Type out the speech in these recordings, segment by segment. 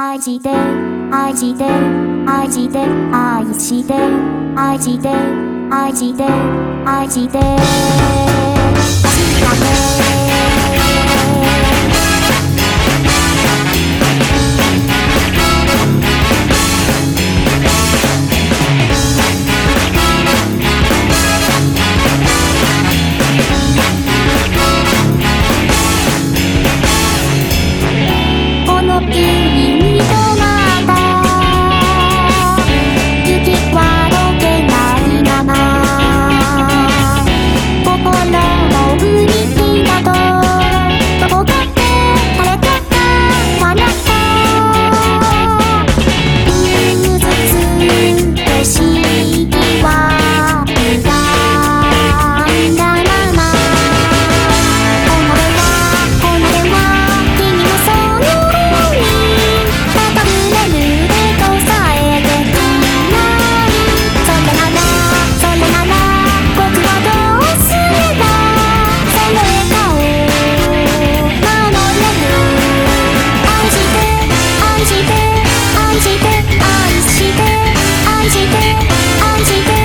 愛して愛して愛して愛して愛して愛して愛して。愛して愛してして愛して愛して愛して。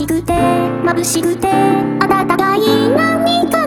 しくて眩しくてあたたかいい何か